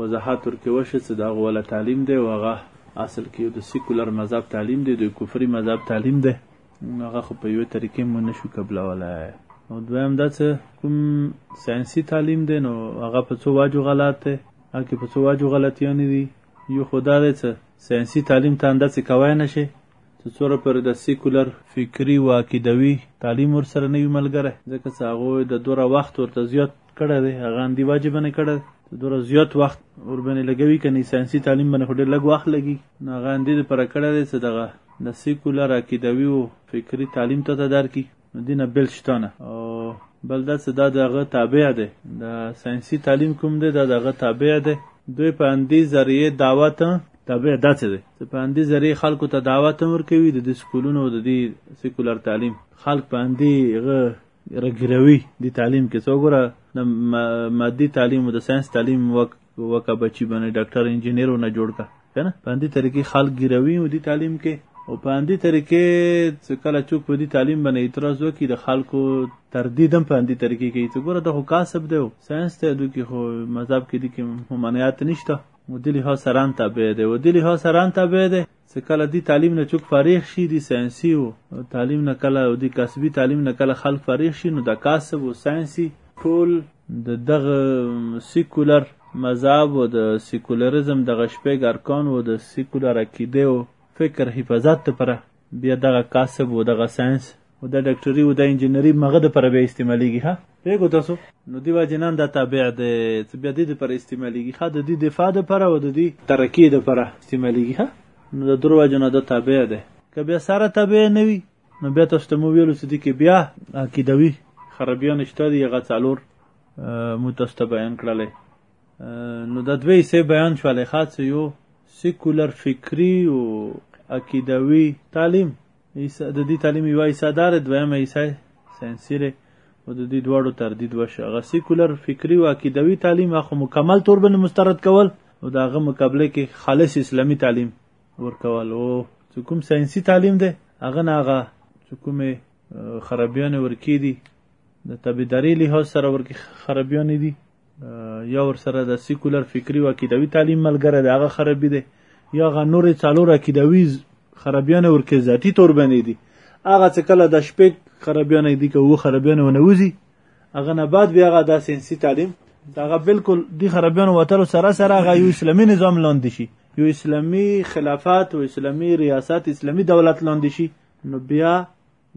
وضاحت ورکې وشې څه د هغو وله تعلیم دی او هغه اصل کې یو د سیکولر مذهب تعلیم دی دوی کفري مذهب تعلیم دی هغه خو په یوې طریقې مو نشو قبلولای او دویم دا چې کوم ساینسي تعلیم دی نو هغه په څو واجو غلط دی هغه کې په څو واجو غلطیانې دي یو خو دا دی چې ساینسي تعلیم ته اندازې کوی نه شي چې څوره پر د سیکولر فکري و عقیدوي تعلیم ورسره نه وي ملګری ځکه چې هغوی د دوره وخت ورته زیات کړه دی هغه اندی واجب نه کړه دوره زیات وخت ور باندې لګوي کني ساينسي تعلیم باندې ډېر لږ وخت لګي نو هغه اندی د پر کړه دی څه دغه د سیکولر عقیدوي او فکری تعلیم ته تدار کی دینه بل شتانه او بل دا څه دا دغه تابع دی د ساينسي تعلیم کوم دی دا دغه تابع دی دوی په اندی ذریعه دعوت تابع داسې دی چې په همدې ذریعې خلکو ته دعوت هم ورکوي د دې سکولونو او د دې سیکولر تعلیم خلک په همدې هغه رګروي دی تعلیم کې څو ګره د مادي تعلیم او د ساينس تعلیم وک وکا بچی باندې ډاکټر انجنیر نه جوړ کا کنه باندې طریقې خلک ګروي او دی تعلیم کې او په اندی طریقې چې کله چوک په دې تعلیم باندې اعتراض وکړي د خلکو تردید هم په اندی طریقې کوي ته ګوره د خو کاسب دی ساينس ته دوی کې خو مذهب کې دي کې ممانعت نشته مدلی ها سران تابع دی ودلی ها سران تابع دی چې کله دی تعلیم نه چوک فارغ شي دی ساينسي او تعلیم نه کله او دی کسبي تعلیم نه کله خلک فارغ شي نو د کسب او ساينسي ټول د دغه سیکولر مذهب او د سیکولریزم دغه شپږ ارکان او د سیکولر عقیده او فکر حفاظت لپاره بیا دغه کسب او دغه ساينس او دا ډاکټري او دا انجینري مغه د پر بیا استعمالیږي ها پیګو تاسو نو دی واجنان دا تابع ده چې بیا د پر استعمالیږي ها د دې دفاع د پر او د دې ترقی د پر استعمالیږي ها نو د درو واجنه دا تابع ده که بیا سره تابع نه وي نو بیا تاسو ته مو ویلو چې دي کې بیا عقیدوي خرابیان شته دی هغه څلور مو تاسو ته بیان کړل نو د دوی سه بیان شو له خاص یو سیکولر فکری او عقیدوي تعلیم عیسی د دې تعلیم یو عیسی دار دویم عیسی سنسیره او د دې دواړو تردید وشو هغه سیکولر فکری او عقیدوي تعلیم هغه مکمل تور باندې مسترد کول او د هغه مقابله کې خالص اسلامی تعلیم ورکول او چې کوم ساينسي تعلیم دی هغه نه هغه چې کومې خرابیانې ورکې دي د تابعداري لحاظ سره ورکې خرابیانې دي یا ورسره د سیکولر فکری او عقیدوي تعلیم ملګری دی هغه خرابي دی یا هغه نورې څلور عقیدوي خرابیانې ورکې ذاتي تور باندې دي هغه څه کله د شپې خرابیانې دي که و خرابیانې ونه وځي هغه نه بعد بیا هغه د سینسي تعلیم دغه بالکل دی خرابیانو وتلو سره سره هغه یو اسلامي نظام لاندې شي یو اسلامي خلافت او اسلامي ریاست اسلامي دولت لاندې شي نو بیا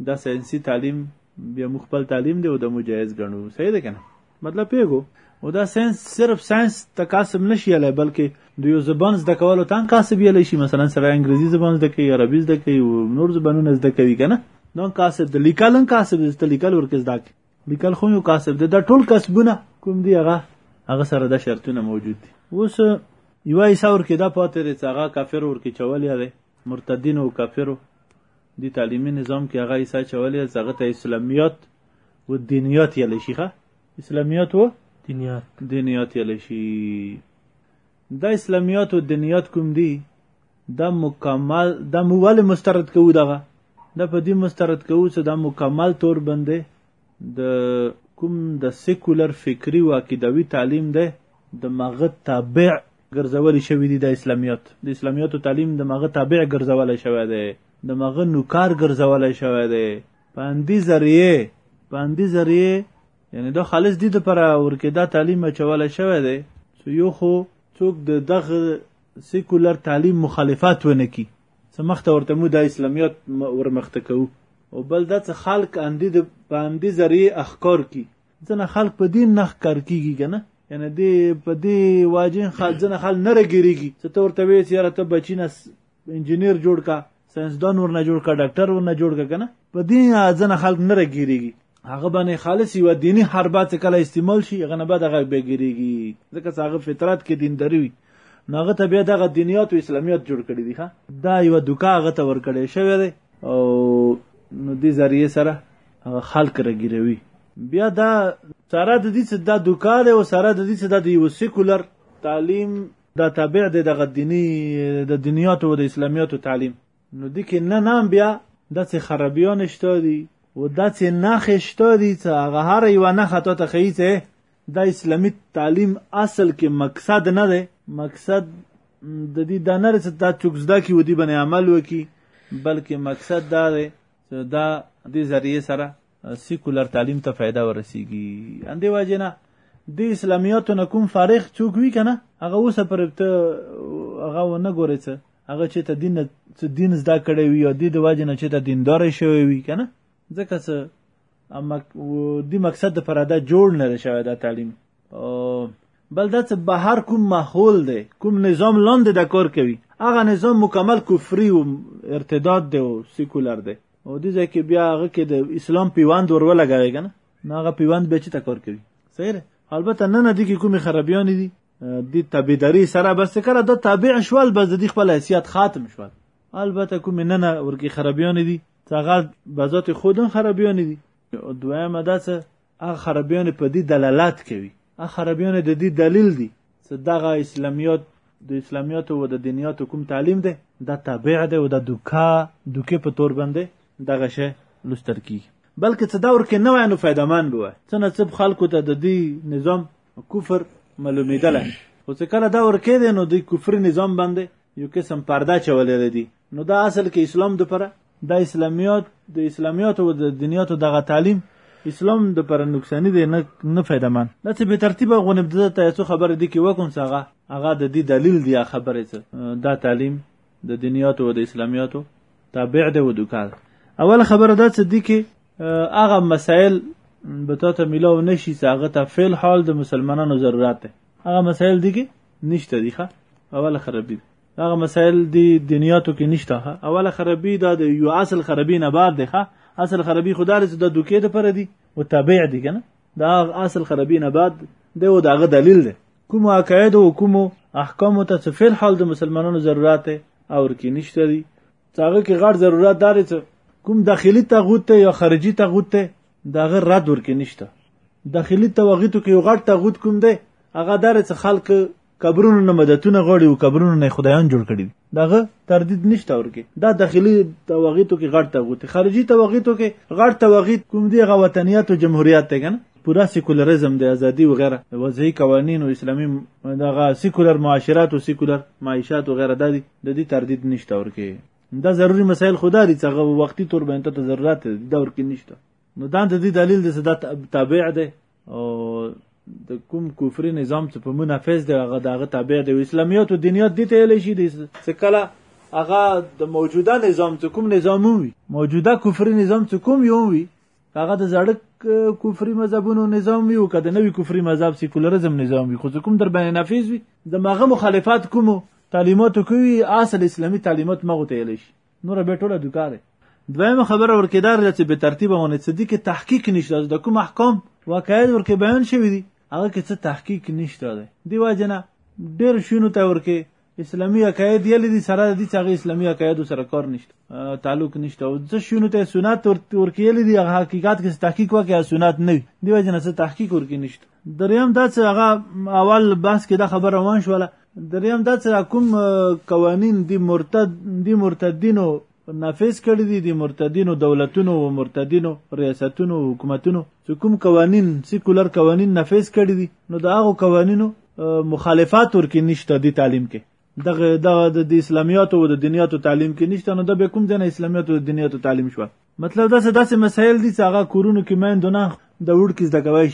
دا ساينسي تعلیم بیا موږ خپل تعلیم دی او د مجایز ګڼو صحیح ده کنه مطلب پیګو او دا ساينس صرف ساينس ته کاسب نشي یلی بلکې د یو زبان زده کولو ته هم کاسب یلی شي مثلا سره انګریزي زبان زده کوي عربي زده کوي او نور زبانونه زده کوي که نه نو هم کاسب د لیکل هم کاسب دی ته لیکل ورکې زده کړې لیکل خو یو کاسب دی دا ټول کسبونه کوم دي هغه هغه سره دا شرطونه موجود دي اوس یوه عیسی ورکې دا پاتې دی چې هغه کافر ورکې چولی دی مرتدینو او کافرو دی تعلیمی نظام که هغه ایسا چولی از هغه تا اسلامیات و دینیات یلی شی خواه اسلامیات و دینیات دینیات یلی شی دا اسلامیات و دینیات کوم دی دا مکمل دا مو ولی مسترد کوو دغه دا په دې مسترد کوو چې دا مکمل طور بنده د کوم د سیکولر فکری و عقیدوي تعلیم ده د مغه تابع ګرځولي شوي دي دا اسلامیات د اسلامیاتو تعلیم د مغه تابع ګرځولی شوی دی د مغه نوکار ګرځولی شوی دی په همدې ذریعې په همدې ذریعې یعنی دا خالص دي د پر ورکه دا تعلیم اچولی شوی دی چې یو خو څوک د دغه سیکولر تعلیم مخالفت ونه کی څه مخته ورته مو د اسلامیات ورمخته کوو او بل دا څه خلک اندی د باندې ذریعه اخکار کی ځنه خلک په دین نخ کار کیږي کنه یعنی دی په دی واجن خلک ځنه خلک نه رګیږي چې تور ته وی چې راته بچینه انجنیر جوړ کا ساينسدان ورنه جوړ کا ډاکټر ورنه جوړ کا کنه په دې ځنه خلک نه رګیږي هغه باندې خالص یو دینی حربات کله استعمال شي هغه نه بعد هغه بګریږي ځکه هغه فطرت کې دین دروي ناغه ته بیا دغه دینیات او اسلامیات جوړ کړی دی ها دا یو دوکا هغه ته ور کړی شوی دی او نو دې ذریعہ سره هغه خلک راګیروي بیا دا سره د دې چې دا دوکا دی او سره د دې چې دا د یو سیکولر تعلیم دا تابع دی دغه دیني د دنیاتو او د اسلامیاتو تعلیم نو دې کې نه نام بیا داسې خرابیان شته دي و داسې نښې شته دي چې هغه هره یوه نښه تا ته ښیي چې دا اسلامي تعلیم اصل کې مقصد نه دی مقصد د دې دا نه چې دا څوک زده کړي و دې باندې عمل وکړي بلکې مقصد دا دی دا دې ذریعه سره سیکولر تعلیم ته فایده ورسیږي اندې واجه نه د اسلامیاتو نه کوم فارغ څوک وی کنه هغه اوس پر ته هغه ونه ګوري څه هغه چې ته دین څه دین زده کړی وي او د دې وجه نه چې ته دیندار شوی وي کنه ځکه څه اما د مقصد پر ادا جوړ نه شوی دا تعلیم بل دا چې بهر کوم ماحول دی کوم نظام لاندې د کار کوي هغه نظام مکمل کفري او ارتداد دی او سیکولر دی او دې ځای کې بیا هغه کې د اسلام پیوند ور ولګوي که نه نو هغه پیوند بیا چې ته کار کوي صحیح دی البته نه نه دي کې کومې خرابیانې دي دې تابعداري سره بس کله دا تابع شول بس د دې خپل حیثیت ختم شول البته کومې نه نه ورکې خرابیانې دي هغه به ذات خودن خرابیانې دي دویمه دا چې هغه خرابیان په دې دلالت کوي هغه خرابیان د دې دلیل دي چې دغه اسلامیات د اسلامیات او د دینیات کوم تعلیم دی دا تابع دی او د دوکا دوکې په تور باندې دغه شی لوستل کیږي بلکې څه دور کې نه وای نو فایدهمن به وای څه نه څه خلکو ته د دې نظام کفر معلومېدلی خو چې کله دور کې دی نو د کفري نظام باندې یو قسم پرده چولې ردی نو دا اصل کې اسلام د پر دا اسلامیات د اسلامیات او د دنیات دغه تعلیم اسلام د پر نقصانی دی نه نه فائدہ من دا چې به ترتیب غونې د ته یو خبره دی کې وکون څنګه هغه د دې دلیل دی خبره څه دا تعلیم د دنیات او د اسلامیات تابع دی و دوکال اول خبره دا چې دی کې هغه مسائل به تاسو ملاو نشي چې هغه ته فعل حال د مسلمانانو ضرورت دی هغه مسائل دي کې نشته دي ښه اوله خرابي هغه مسائل دي دنیاتو کې نشته ښه اوله خرابي دا د یو اصل خرابي نه بار دی ښه اصل خرابي خو دا چې د دوکې د پر دي او تابع دي کنه دا اصل خرابي نه بعد دی او داغه دلیل دی کوم عقاید او کوم احکام ته څه فعل حال د مسلمانانو ضرورت او ورکی نشته دي هغه کې غړ ضرورت دار چې کوم داخلي تغوت ته یا خارجي تغوت ته دا غیر رد ورکې نشته داخلي توغیتو کې یو غټ تغوت کوم دی هغه دار څه خلک قبرونو نه مدتونه غوړي او قبرونو نه خدایان جوړ کړي دغه تردید نشته ورکه دا داخلي توغیتو کې غټ توغیت خارجي توغیتو کې غټ توغیت کوم دی غو وطنیت او جمهوریت ته کنه پورا سیکولریزم دی ازادي و غیره وضعي قوانین او اسلامي دغه سیکولر معاشرات او سیکولر معیشت و غیره د دې تردید نشته ورکه دا ضروري مسایل خدا دي چې هغه وختي تور بیان ته ضرورت دي دا ورکې نشته نو دا د دې دلیل دی چې دا تابع دی او د کوم کفري نظام چې په منافس دی هغه دغه تابع دی اسلامیت او دینیت دي ته لشي دي چې کله هغه د موجوده نظام چې کوم نظام وي موجوده کفري نظام چې کوم یو وي هغه د زړک کفري مذهبونو نظام وي او که د نوي کفري مذهب سیکولرزم نظام وي خو چې کوم در باندې نافذ وي د مغه مخالفت کوم تعلیماتو کوي اصل اسلامي تعلیمات مغه ته شي نور به ټوله دوکار دویمه خبره ورکې دار چې به ترتیب باندې څه دي کې تحقیق نشته د کوم احکام واقعیت ورکې بیان شوی دي هغه کې څه تحقیق نشته دی دی واجنه ډېر شونو ته ورکې اسلامي عقاید یې لري سره د دې چې هغه اسلامي عقایدو سره کار نشته تعلق نشته او ځه شونو ته سنت ورکې لري هغه حقیقت کې تحقیق وکړي سنت نه وي دی وجه نه څه تحقیق ورکې نشته دریم دا چې هغه اول بحث کې دا خبره روان شوله دریم دا چې کوم قوانین دی مرتد دی مرتدینو په نافذ کړی دی د مرتدینو دولتونو او مرتدینو ریاستونو او حکومتونو چې کوم قوانین سیکولر قوانین نافذ کړی دي نو د هغو قوانینو مخالفات ورکې نشته دی تعلیم کې دغه دغه د اسلامیاتو او د دنیاتو تعلیم کې نشته نو د به کوم ځای نه اسلامیاتو او دنیاتو تعلیم شو مطلب دا څه داسې مسایل دي چې هغه کورونو کې میندو نه د وړکي زده کوي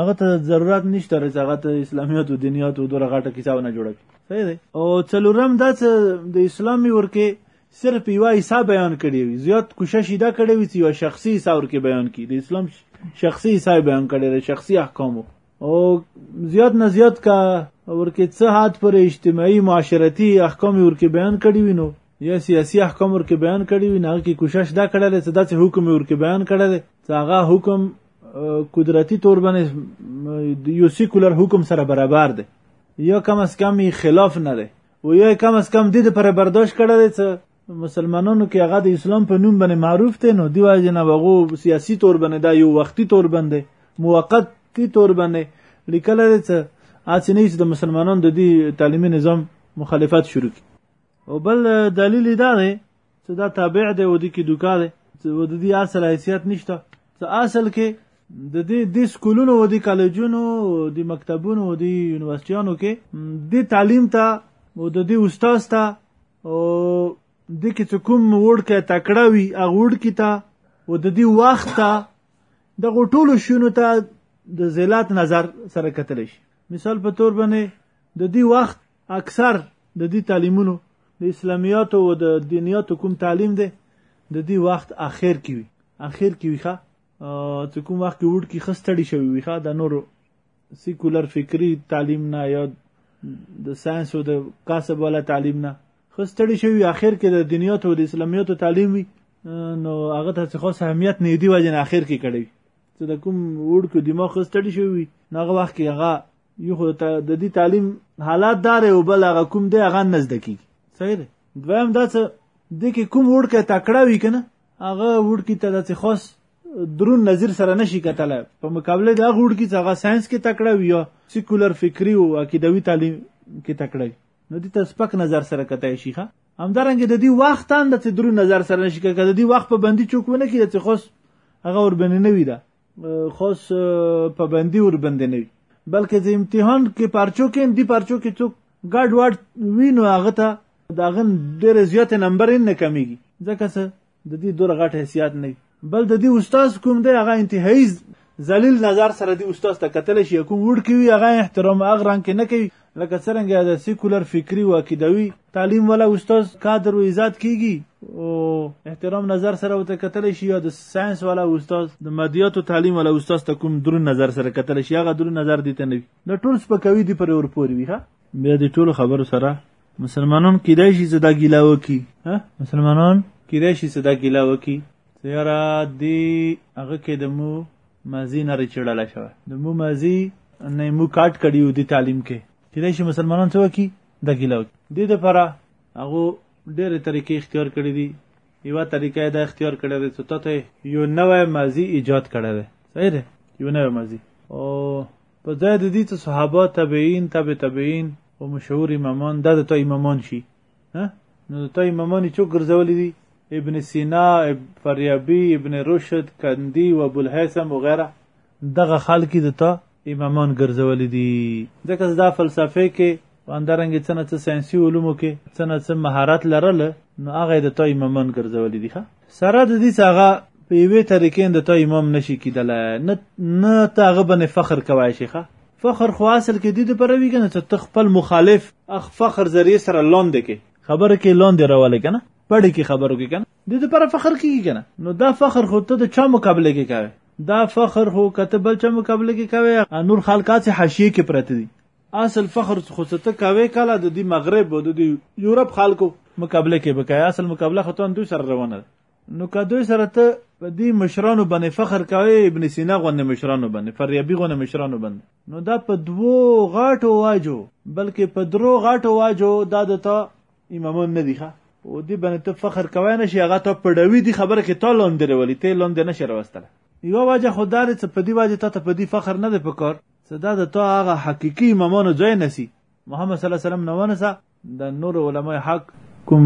هغه ته ضرورت نشته چې هغه ته اسلامیات او دینیات او دغه غټه کتاب نه جوړه کړي صحیح دی او څلورم دا چې د اسلامي ورکه صرف یو حصہ بیان کړی وي زیات کوشش دا کړی وي چې یو شخصي حصہ ورکه بیان کړي د اسلام شخصي حصہ بیان کړی دی شخصي احکام او زیات نه زیات کا ورکه څه حد پر اجتماعي معاشرتي احکام ورکه بیان کړی وي نو یا سیاسي احکام ورکه بیان کړی وي نه کی کوشش دا کړی چې داسې حکم ورکه بیان کړی دی چې هغه حکم قدرتی طور باندې یو سیکولر حکم سره برابر دی یا کم از کم یې خلاف نه دی و یا کم از کم دې پر برداشت کړی دی چې مسلمانانو کې هغه د اسلام په نوم باندې معروف دی نو دی واجب نه وغو سیاسي طور باندې دا یو وختي طور باندې موقتی طور باندې لیکل دی چې اڅ نه چې د مسلمانانو د دې تعلیمي نظام مخالفت شروع کی او بل دلیل دا دی څه دا تابع دی او د کې دوکا دی او د دې اصل حیثیت نشته څه اصل کې د دې د سکولونو او د کالجونو او د مکتبونو او د یونیورسيټیانو کې د تعلیم ته او د دې استاد ته او د کې څه کوم وړ کې تکړه وي هغه وړ کې ته او د دې وخت ته د غټولو شونو ته د زلات نظر سره کتل شي مثال په تور باندې د دې وخت اکثر د دې تعلیمونو د اسلامیاتو او د دینیاتو کوم تعلیم دی د دې وخت اخر کې وي اخر کې وي ښه چې کوم وخت کې وډ کې خستړي شوی وي ښه د نورو سیکولر فکری تعلیم نه یا د ساينس او د کسب ولا تعلیم نه خستړي شوی اخر کې د دنیات او د اسلامیاتو تعلیم وي نو هغه ته خاص اهمیت نه دی وجه نه اخر کې کړی چې د کوم وډ کو دماغ خستړي شوی نه هغه وخت کې هغه یو خو د دې تعلیم حالات دار او بل هغه کوم دی هغه نه زده کیږي صحیح دی دویم دا څه د کې کوم وړکه تکړه وی کنه هغه وړکی ته د خاص درون نظر سره نشي کتلای په مقابله د هغه وړکی څنګه ساينس کې تکړه وی یا سیکولر فکری او عقیدوي تعلیم کې تکړه وی نو دې ته سپک نظر سره کتای شي ښه همدارنګه د دې وخت اند ته درون نظر سره نشي کتلای د دې وخت په بندي چوک ونه کې د خاص هغه ور بننوي ده خاص پابندي ور باندې نه وي بلکې د امتحان کې پرچو کې دی پرچو کې څوک ګډ وډ وینو هغه ته دا غن ډېر زیات نمبر نه کمیږي ځکه څه د دې دور غټ حیثیت نه بل د دې استاد کوم دی هغه انتهایی ذلیل نظر سره دی استاد ته کتل شي کوم وډ کوي هغه احترام اغران کې نه کوي لکه څرنګه د سیکولر فکری او عقیدوي تعلیم ولا استاد کادر و ایجاد کیږي او احترام نظر سره وته کتل شي یا د ساينس ولا استاد د مادیات او تعلیم ولا استاد ته کوم درو نظر سره کتل شي هغه درو نظر دي ته نه وي د ټول سپکوي دي پر ور پوري وي ها بیا د ټول خبرو سره مسلمانان کیدای شي زدا ګیلا وکي ها مسلمانان کیدای شي زدا ګیلا وکي یاره دی هغه کې د مو مازی نه رچړل شوه د مو مازی نه مو کاټ کړی و دی تعلیم کې چې دای شي مسلمانان څه وکړي د ګیله وکړي د دې لپاره هغه ډېرې طریقې اختیار کړې دي یوه طریقه یې دا اختیار کړې ده چې تا ته یو نوی ماضي ایجاد کړی دی صحیح دی یو نوی ماضي او په ځای د دې چې صحابه تابعین تبع تابعین او مشهور امامان دا د تا امامان شي نو د تا امامانی چوک ګرځولی دی ابن سینا فریابی ابن رشد کندی و ابوالحیثم وغیره دغه خلکی د تا امامان ګرځولی دی ځکه دا فلسفه کې اندرنګ څه نه څه ساينسي علومو کې څه نه څه مهارت لرل نو هغه د تا امامان ګرځولی دی ښه سره د دې څنګه په یوې طریقې د ته امام نشي کیدلای نه نه ته هغه باندې فخر کوای شي ښه فخر خو اصل کې دې لپاره وی کنه چې ته خپل مخالف اخ فخر ذریعہ سره لاندې کې خبره کې لاندې راولې کنه پړې کې خبرو کې کنه دې لپاره فخر کیږي کنه نو دا فخر خو ته د چا مقابله کې کوي دا فخر خو کته بل چا مقابله کې کوي نور خلکات حاشیه کې پراته دي اصل فخر خو څه ته کاوې کاله د دې مغرب او د دې یورپ خلکو مقابله کې بکای اصل مقابله خو تان دوی سره روانه ده نو که دوی سره ته په دې مشرانو باندې فخر کوي ابن سینا غوندې مشرانو باندې فریابي غوندې مشرانو باندې نو دا په دوو غاټو واجو بلکې په درو غاټو واجو دا د تا امامان نه دي ښه او دې باندې ته فخر کوی نه شي هغه ته پړوي دي خبره کې تا لاندې راولي ته لاندې نه شي راوستلی یوه وجه خو دا دی چې په دې وجه تا ته په دې فخر نه دی پکار څه دا د تا هغه حقیقي امامانو ځای نسی محمد صلی الله علیه وسلم نه ونسه د نور علماء حق کوم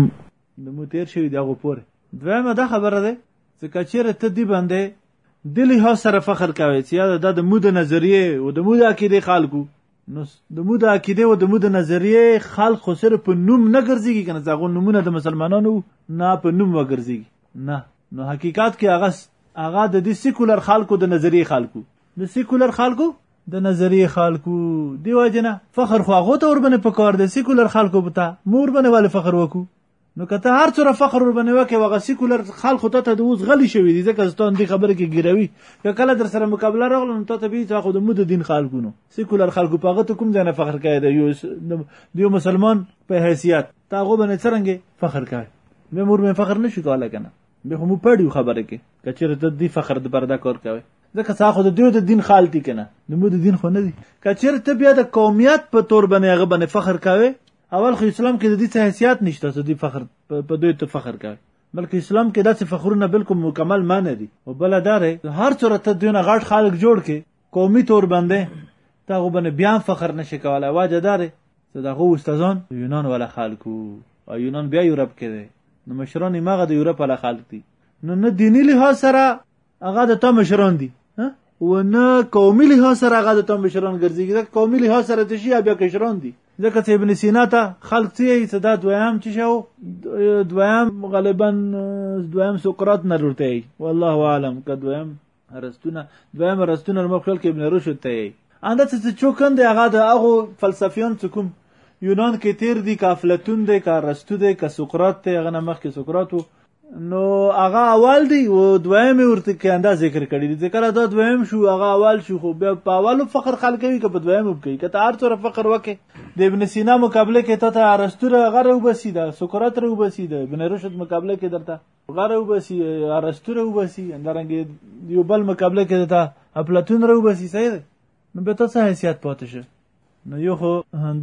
نمو تیر شوی دی هغه پورې دویمه دا خبره ده چې کچیرې ته دی باندې د لحاظ سره فخر کوي چې یاده دا د مود نظریه او د مود عقیده خلکو نو د مود عقیده او د مود نظریه خلک خو سره په نوم نه ګرځيږي کنه ځغو نمونه د مسلمانانو نه په نوم وګرځيږي نه نو حقیقت کې هغه هغه د دې سیکولر خلکو د نظریه خلکو د سیکولر خلکو د نظریه خلکو دی واجنه فخر خو هغه ته وربنه پکار دی سیکولر خلکو بوته مور بنه ول فخر وکو نو کته هر څوره فخر وربنه وکي وغه سیکولر خلکو ته ته د اوس غلی شوی دی ځکه ستون دی خبره کې ګیروي که کله در سره مقابله راغله نو ته ته به خو د مود دین خلکو نو سیکولر خلکو په هغه ته کوم ځای نه فخر کوي د یو د یو مسلمان په حیثیت تا هغه باندې څنګه فخر کوي مې مور مې فخر نشي کولای کنه به هم پړیو خبره کې کچېره د دې فخر د پرده کار کوي ځکه څا خو د دوی د دین خال دي کنه د مو د دین خو نه دي کچیر ته بیا د قومیت په تور باندې هغه باندې فخر کاوه اول خو اسلام کې د دې څه حیثیت نشته چې دوی فخر په دوی ته فخر کوي بلکې اسلام کې داسې فخرونه بالکل مکمل معنی دي او بل دا دی هر څوره ته دونه غټ خلک جوړ کې قومي تور باندې تا غو باندې بیا فخر نشي کولای واجه دار ته دغه استادان یونان ولا خلکو او یونان بیا یورپ کې دي نو مشران ماغه د یورپ ولا خلک دي نو نه دینی لحاظ سره هغه د تم مشران دي و نه قومي لحاظ سره هغه د تم مشران ګرځي ځکه قومي لحاظ سره ته شي بیا کشران دي ځکه چې ابن سینا ته خلق څه یې صدا دویم چې شو دویم غالبا دویم سقراط نه لرته یې والله عالم که دویم ارستونه دویم ارستونه مخ خلک ابن رشد ته یې انده چې چوکند هغه د هغه فلسفیان څه کوم یونان کې تیر دي که افلتون دی که ارسطو دی که سقراط دی هغه نه مخکې سقراط و نو هغه اول دی او دویم ورته کې انده ذکر کړی دی ذکر دا دویم شو هغه اول شو خو بیا په اولو فقر خلک کوي که په دویم کوي که ته هر څوره فقر وکې د ابن سینا مقابله کې ته ته ارسطوره غره وبسی ده سقراط ره وبسی ده ابن رشد مقابله کې درته غره وبسی ارسطوره وبسی اندرنګ یو بل مقابله کې ته افلاطون ره وبسی صحیح ده نو به تاسو حیثیت پاتې شي نو یو خو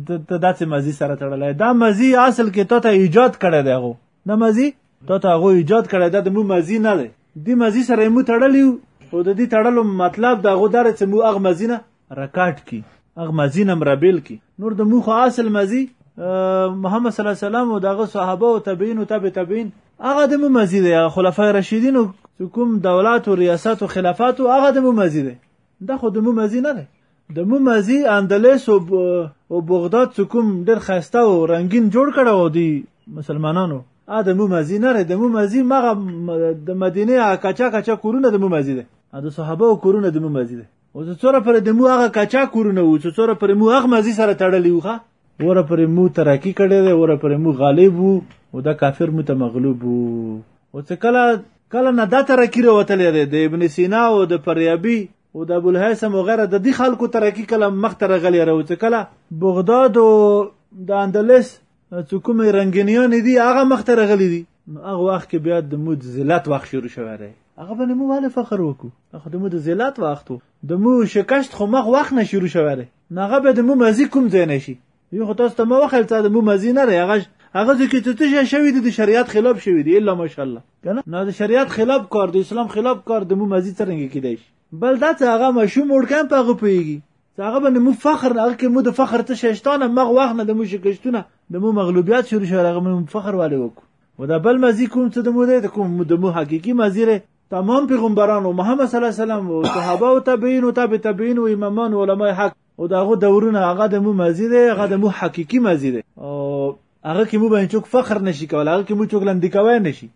د داسې مزي سره تړلی دا مزي اصل کې تا ته ایجاد کړی دی هغو دا مزي تا ته هغو ایجاد کړی دا د مو مزي نه دی دې مزي سره یې مو تړلی یو خو د دې تړلو مطلب د هغو دا دی چې مو هغه مزي نه رکاټ کړي هغه مزي نه مربیل کړي نور د مو خو اصل مزي محمد صلی الله علیه وسلم او دغه صحابه او تابعین او تابع تابعین هغه د مو مزي دی خلفای راشدین کوم دولت او ریاست او خلافت هغه د مو مزي دی دا خو د مو مزي نه دی د مو مزي اندلیس او او بغداد څخه کوم ډېر خسته او رنگین جوړ کړه او دی مسلمانانو ا د مو مزي نه دی د مو مزي مغه د مدینه کچا کچا کورونه د مو مزي دی ا د صحابه او کورونه د مو مزي دی او څوره پر د مو هغه کچا کورونه و څوره پر مو هغه مزي سره تړلی وخه وره پر مو تراکی کړی دی وره پر مو غالب وو او دا کافر مو ته مغلوب وو او څه کله کله نه دا تراکی راوتلی دی د ابن سینا او د فریابي او د ابو الهیثم او غیره د دې خلکو تراکی کله مخ ته راغلی راو څه کله بغداد او د اندلس چې کومې رنګینیان دي هغه مخ ته راغلی دي نو هغه وخت کې بیا د مود ذلت وخت شروع شوی دی هغه باندې مو والي فخر وکړو خو د مو د ذلت وخت د مو شکست خو مخ وخت نه شروع شوی دی نو هغه به د مو مزي کوم ځای نه شي یو خو تاسو ته ما وخیل څه د مو مزي نه دی هغه هغه ځکه چې څه شي شوی دی د شریعت خلاف شوی دی الا ماشاءالله کنه نو د شریعت خلاف کار د اسلام خلاف کار د مو مزي څرنګه کیدای شي بل دا څه هغه مشوم وړکان په هغه پیږي هغه باندې مو فخر نه کې مو د فخر ته ششتانه مغ واخ نه د مو شکشتونه د مو مغلوبیات شروع شو هغه مو فخر والي وکړو و دا بل مزي کوم څه د مو دی د کوم د مو حقيقي مزي تمام پیغمبرانو محمد صلی الله علیه وسلم او صحابه او تابعین او تابع تابعین او امامان علماء حق او داغه دورونه هغه د مو مازی دی هغه د مو حقيقي مازی دی او هغه کې مو باندې چوک فخر نشي کول هغه کې مو چوک لاندې کوي نشي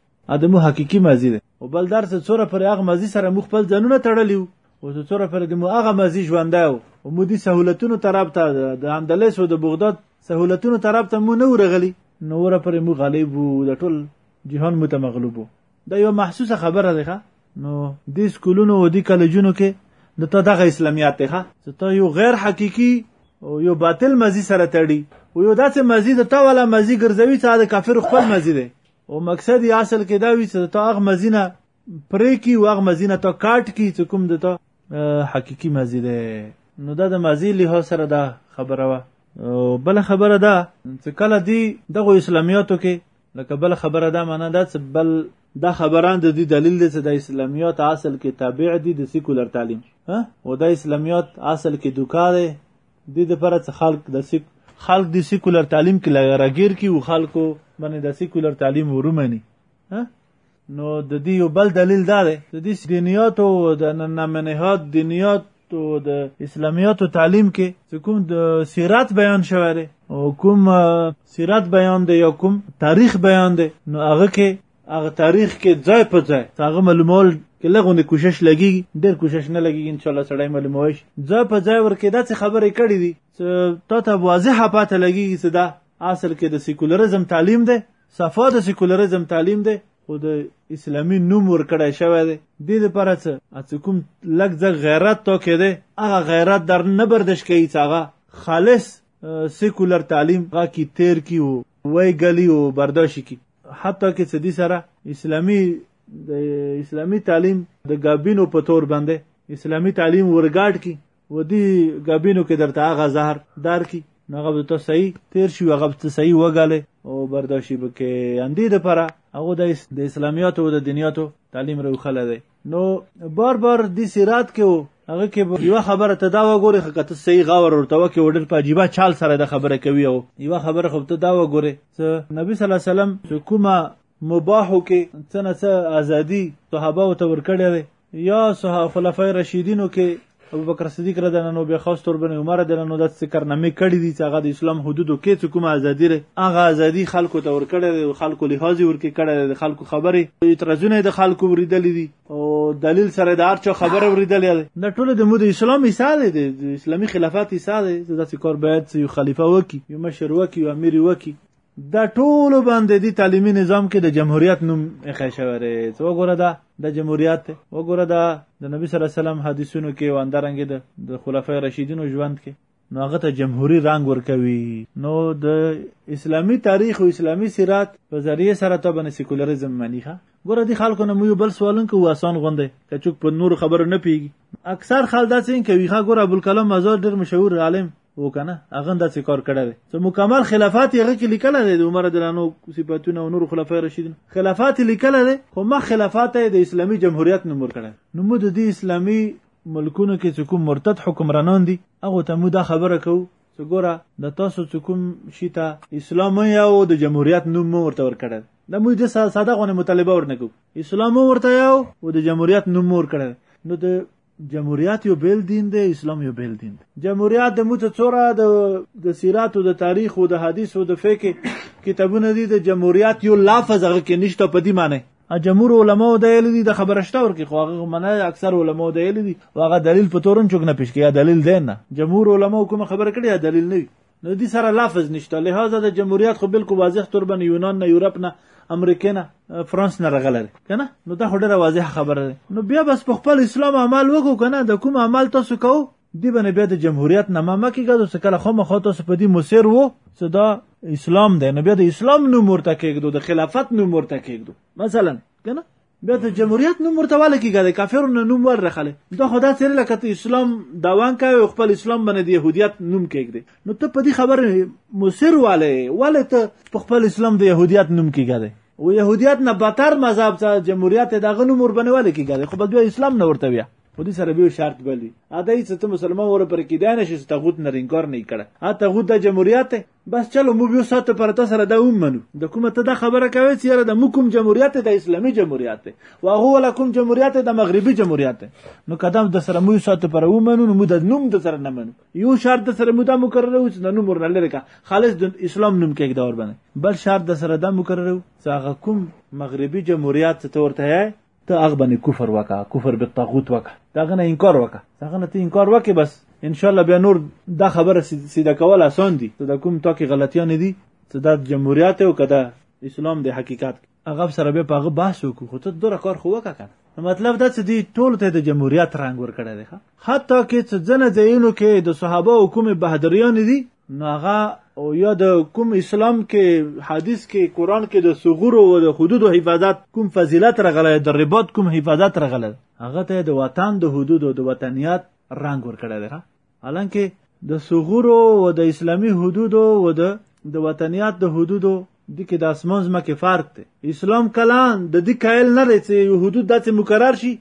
دا مو حقيقي مازی دی او بل درس څوره پر هغه مازی سره مو خپل ځانونه تړلیو او څوره پر د مو هغه مازی ژوندای او مو دي سہولتونو طرف ته د اندلس او د بغداد سہولتونو طرف ته مو نه ورغلی نو ور پر مو غالب د ټول جهان متمغلوبو دا یو محسوسه خبره ده ښه نو دې سکولونو او دې کالجونو کې د ته دغه اسلامیات دی ښه چې ته یو غیر حقیقي او یو باطل مزي سره تړي او یو داسې مزي د تا والا مزي ګرځوي چې د کافر خپل مزي دی او مقصد یې اصل کې دا وي چې ته هغه مزي نه پرې کی او هغه مزي نه ته کاټ کی چې کوم د ته حقیقي مزي دی نو دا د مزي له سره دا خبره وه بل خبره ده چې کله دی دغه اسلامیاتو کې لکه بل خبره دا معنا ده چې بل دا خبران د دې دلیل دی چې د اسلامیات اصل کې تابع دي د سیکولر تعلیم ها او د اسلامیات اصل کې دوکا دی د دې لپاره چې خلک د سیک خلک د سیکولر تعلیم کې لګراګیر کی او خلکو باندې د سیکولر تعلیم ورومني ها نو د دې یو بل دلیل دا دی د دې دینیات او د نامنهات دینیات او د اسلامیاتو تعلیم کې چې کوم د سیرات بیان شوی دی او کوم سیرات بیان دی یا کوم تاریخ بیان دی نو هغه کې هغه تاریخ کې ځای په ځای هغه معلومول کې لغونه کوشش لګي ډېر کوشش نه لګي ان شاء الله سړی معلوموي ځای په ځای ورکې داسې خبرې کړې دي چې تا ته واضحه پاته لګي چې دا اصل کې د سیکولریزم تعلیم دی صفا د سیکولرزم تعلیم دی خو د اسلامي نوم ورکړی شوی دی دې لپاره څه چې کوم لږ ځګ غیرت تو کې دی هغه غیرت در نه بردش کوي چې هغه خالص سیکولر تعلیم هغه کې تیر کی وو وای غلی وو برداشت کی حتی کې چې دې سره اسلامي د اسلامي تعلیم د ګابینو په تور باندې اسلامي تعلیم ورګاډ کی ودی ګابینو کې درته هغه زهر دار کی نغه به ته صحیح تیر شي هغه به صحیح وګاله او برداشي به کې اندې د پره هغه د اسلامیات او د دنیاتو تعلیم رو خله دی نو بار بار د سیرات کې هغه کې یو خبره ته دا وګوره خو کته صحیح غور ورته وکي وډل په عجیبه چال سره د خبره کوي او یو خبره خو ته دا وګوره چې نبی صلی الله علیه وسلم کومه مباحو کې څنګه ازادي صحابه او تور کړی یا صحابه خلفای رشیدینو کې ابو بکر صدیق رضی الله عنه به خاص تور بن عمر رضی الله عنه د ذکر نامې کړې دي چې هغه د اسلام حدودو کې چې کومه ازادي لري هغه ازادي خلکو ته ورکړې دي او خلکو لحاظ ورکې کړې دي خلکو خبرې اعتراضونه د خلکو وریدلې دي او دلیل سره د هر چا خبره وریدلې ده نه ټول د مو د اسلام مثال دی د اسلامي خلافت مثال دی چې داسې کار باید یو خلیفه وکي یو مشر وکي یو امیر وکي د ټولو باندې دی تعلیمي نظام کې د جمهوریت نوم اخی شوی دی څه وګوره دا د جمهوریت دی وګوره دا د نبی صلی الله علیه وسلم حدیثونو کې او اندرنګې د د خلفای رشیدینو ژوند کې نو هغه ته جمهوری رنګ ورکوي نو د اسلامی تاریخ او اسلامی سیرت په ذریعه سره ته باندې سیکولریزم معنی ښه ګوره دي خلکو نه مو بل سوالون کو آسان غونده کچوک په نور خبر نه پیږي اکثر خلک داسې کوي ښه ګوره ابوالکلام مزار ډیر مشهور عالم او کنه هغه داسې کار کړی دی چې مکمل خلافات یې هغه کې لیکلی دی د عمر رضیالانو صفاتونه او نور خلفای راشدین خلافات یې لیکلی دی خو ما خلافات یې د اسلامي جمهوریت نوم ورکړی نو موږ د دې اسلامي ملکونو کې چې کوم مرتد حکمرانان دي هغه ته موږ دا خبره کوو چې ګوره د تاسو چې کوم شي ته اسلام یو د جمهوریت نوم مو ورته ورکړی د موږ د ساده غونې مطالبه ورنکو اسلام ورته یو او د جمهوریت نوم مور کړی نو د جمهوریت یو بیل دین دی اسلام یو بیل دین دی جمهوریت د موته څوره د د سیرات او د تاریخ او د حدیث او د فقه کتابونه دي د جمهوریت یو لفظ هغه کې نشته په دې معنی جمهور علما د ایل دي د خبرشته ورکی خو هغه منه اکثر علما د ایل دي هغه دلیل په تورن چوک نه پیش کیا دلیل دی نه جمهور علما کوم خبر کړی دلیل نه نو دي سره لفظ نشته لهذا د جمهوریت خو بالکل واضح تور باندې یونان نه یورپ نه امریکا نه فرانس نه راغلی کنه نو دا خو ډیره واضح خبره ده نو بیا بس په خپل اسلام عمل وکړو کنه د کوم عمل تاسو کوو دی باندې بیا د جمهوریت نه مه کېږه دوسه کله خو مخه تاسو په دې مسیر وو چې دا اسلام دی نو بیا د اسلام نوم ورته کېږدو د خلافت نوم ورته کېږدو مثلا کنه بیا د جمهوریت نوم ورته واله کیږه د کافرو نه نوم ور رخله دا خدا سره لکه ته اسلام داوان کوي خپل اسلام باندې د يهودیت نوم کېږي نو ته په دې خبره مصر والے والے ته خپل اسلام د يهودیت نوم کېږي او يهودیت نه بتر مذهب ته جمهوریت دغه نوم ور باندې واله کیږي خو بیا اسلام نه ورته ویا په دې سره به شرط بلی اده چې ته مسلمان ور پر کې دانه شې ته غوت نه انکار نه کړه اته غوت د جمهوریت بس چلو موږ یو ساعت لپاره تاسو سره دا ومنو د کومه ته دا خبره کوي چې یاره د مو کوم جمهوریت د اسلامي جمهوریت دی او هغه ولا کوم جمهوریت د مغربي جمهوریت دی نو قدم د سره مو یو ساعت لپاره ومنو نو موږ د نوم د سره نه منو یو شرط د سره مو دا مقرره و چې د نوم ورنه لري خالص د اسلام نوم کې دا ور باندې بل شرط د سره دا مقرره و چې هغه کوم مغربي جمهوریت ته ورته ته هغه باندې کفر وکا کفر به طاغوت وکا داغه نه انکار وکا داغه نه ته انکار وکې بس ان شاء الله بیا نور دا خبره سیده کول آسان دي ته دا کوم تا کې غلطیان دي ته دا جمهوریت او کده اسلام د حقیقت هغه سره به په هغه بحث وکړو خو ته دوره کار خو وکا کنه مطلب دا چې دی ټول ته د جمهوریت رنگ ور کړی دی حتی کې چې ځنه ځایونو کې د صحابه او کوم بهادریان دي نو هغه او یا د کوم اسلام کې حدیث کې قران کې د صغور او د حدود او حفاظت کوم فضیلت راغلی د رباط کوم حفاظت راغلی هغه ته د وطن د حدود او د وطنیات رنگ ورکړی دی حالانکه د صغور او د اسلامی حدود او د د وطنیات د حدود د کې د اسمان زمکه فرق دی اسلام کلان د دې کایل نه لري چې حدود داسې مقرر شي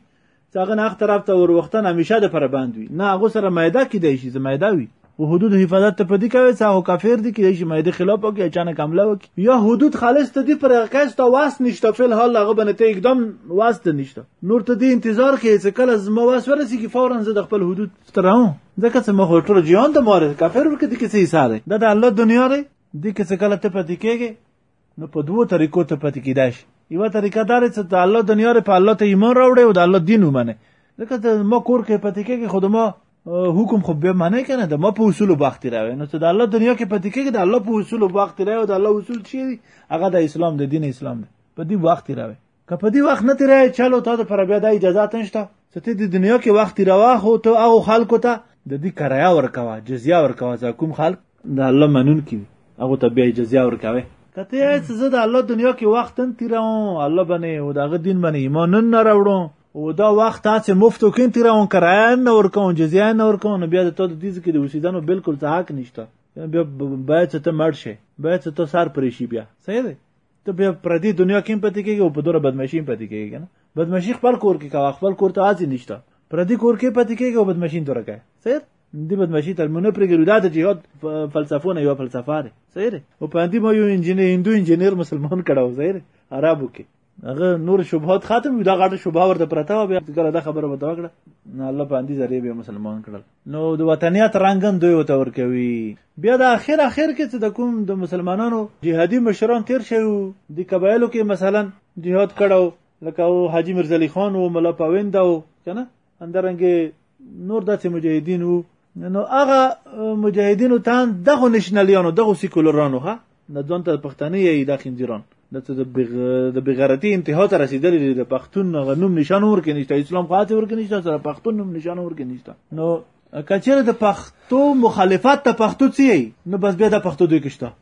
چې هغه نه هغه طرف ته وروختن همیشه د پر باند وي نه هغه سره معده کې دی شي چې معده وي او حدود حفاظت ته پدې کوي چې هغه کافر دي کې شي معده خلاف او کې اچانک حمله وکي یا حدود خالص ته دي پر هغه ته واس نشته فل حال هغه بنته اقدام واس ته نشته نور ته دې انتظار کې چې کله زما واس ورسي کې فورا زه د خپل حدود تراو ځکه چې مخ ټول جهان ته مور کافر ورکه دي کې سي ساره دا د الله دنیا دی دي کې څه کله ته پدې کېږي نو په دوو طریقو ته پاتې کیدای شي یوه طریقه دا چې د الله دنیا لري په الله ته ایمان راوړي او د الله دین ومني ځکه د ما کور کې پاتې کېږي خو د ما حکم خو به معنی کنه د ما په اصول باختي راوي نو ته د الله دنیا کې پاتې کېږي د الله په اصول باختي راوي او د الله اصول چی دي هغه د اسلام د دین اسلام دی په دې باختي راوي که په دې وخت نه تیرای چلو تا د پر بیا د اجازه نشته چې ته د دنیا کې وخت راوا خو ته هغه خلکو ته د دې کرایه ورکوه جزیه ورکوه ځکه کوم خلک د الله منون کی هغه ته بیا جزیه ورکوي کته یې چې زه د الله دنیا کې وخت نه تیروم الله باندې او دغه دین باندې ایمان نه راوړم او دا وخت هڅه مفتو کین تیروم کرایه نه ورکوم جزیه نه ورکوم نو بیا د تو د دې کې د اوسیدنو بالکل ته حق نشته بیا باید ته مړ شې باید ته سر پرې شي بیا صحیح دی ته بیا پردي دنیا کې پاتې کېږي او په دوره بدمعشي پاتې کېږي کنه بدمعشي خپل کور کې کاوه خپل کور ته اځي نشته پردي کور کې پاتې کېږي او بدمعشي دوره کوي صحیح دی بدمعشي تر مونږ پرې ګرودات چې یو فلسفونه یو فلسفه ده صحیح ده او په دې مو یو انجنیر هندو انجنیر مسلمان کړه صحیح ده عربو کې هغه نور شبهات ختم دا غاټه شبهه ورته پرته و بیا کله دا خبره وته وکړه نه الله باندې ذریعہ به مسلمان کړل نو د وطنیت رنګن دوی وته ورکوي بیا د اخر اخر کې چې د کوم د مسلمانانو جهادي مشران تیر شوي وو د قبایلو کې مثلا جهاد کړو لکه او حاجي مرزلي خان او ملا پاوند او کنه اندرنګ نور داسې مجاهدین وو نو هغه مجاهدینو تان دغه نشنلیانو دغه سیکولرانو ها نه ځان ته پښتانه یی دا خنزیران دا ته د بغیرتی انتها ته رسیدلی دی د پښتون هغه نوم نشان ور کې نشته اسلام خو هڅه ور کې نشته سره پښتون نوم نشان ور کې نشته نو کچره د پښتو مخالفت ته پښتو څه نو بس بیا د پښتو دوی کېشته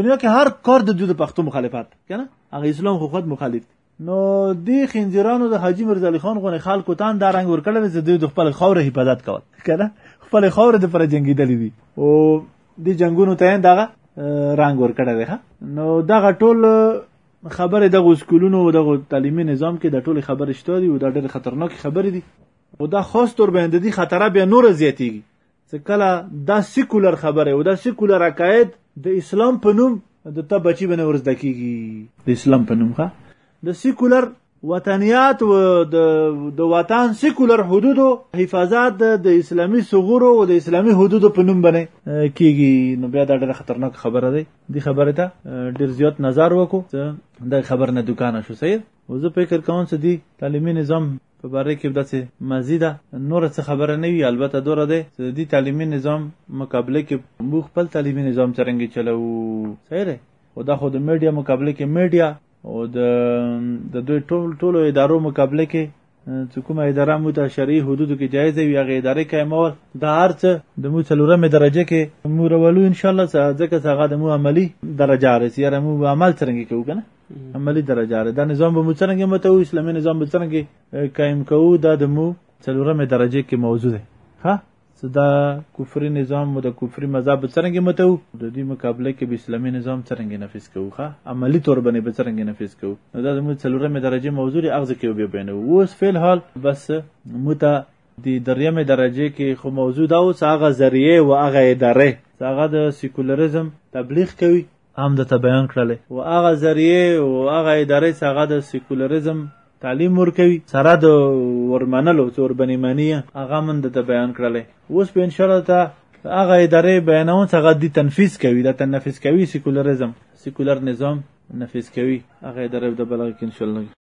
دنیا کې هر کار د دوی د پښتو مخالفت کنه هغه اسلام خو خود مخالف نو دی خنزیرانو د حاجی مرزا علی خان غونې خلکو تان دا رنګ ورکړل چې دوی د خپل خاور حفاظت کول کنه خپل خاور د پر جنگیدلې دي او دی جنگونو ته دغه رنګ ورکړی دی نو دغه ټول خبرې دغه سکولونو او دغه تعلیمي نظام کې د ټولې خبرې شته دي او دا ډېر خطرناک خبرې دي او دا خاص تور باندې دي خطر بیا نور زیاتیږي چې کله دا سیکولر خبره او دا سیکولر عقاید د اسلام په نوم د ته بچی باندې ورزده کیږي د اسلام په نوم ښه د سیکولر وطنیات و د وطن سیکولر حدودو حفاظت د اسلامی ثغورو او د اسلامی حدودو په نوم باندې کیږي نو بیا دا ډېره خطرناک خبره ده دی خبره ته ډېر زیات نظر وکړو دا خبر نه دکان شو سید او زه فکر کوم چې دی تعلیمي نظام په باره کې داسې مزیده نوره څه خبره نه وي البته دوره دی چې د دې تعلیمي نظام مقابله کې موږ خپل تعلیمي نظام څرنګه چلوو صحیح دی خو دا خو د میډیا مقابله کې میډیا او د د دوی ټول ټولو ادارو مقابله کې چې کومه اداره مو ته شرعي حدودو کې جایز وي هغه ادارې قایمول دا هر څه د مو څلورمې درجه کې مو رولو ان شاء الله ځکه هغه د مو عملی درجه رسي هر مو عمل څرنګه کوو کنه عملی درجه لري دا نظام به مو څنګه متو اسلامي نظام به څنګه قائم کوو دا د مو څلورمه درجه کې موضوع ده ها دا کفري نظام مو د کفري مذهب څنګه متو د دې مقابله کې به اسلامي نظام څنګه نافذ کوو ښه عملی تور باندې به څنګه نافذ کوو نو دا زموږ څلورمه درجه موضوع دی اغزه کې به بینو اوس فعل حال بس متا د دریمه درجه کې خو موضوع دا اوس هغه ذریعه او هغه اداره هغه د سیکولریزم تبلیغ کوي هم د ته بیان کړل او هغه ذریعه او هغه ادارې چې هغه د سیکولریزم تعلیم ورکوي سره د ورمنلو چې وربنې مني هغه من د ته بیان کړل اوس په انشاءالله ته هغه ادارې بیانون چې هغه دی تنفیذ کوي د تنفیذ کوي سیکولریزم سیکولر نظام نفیذ کوي هغه ادارې د بلغ کې انشاءالله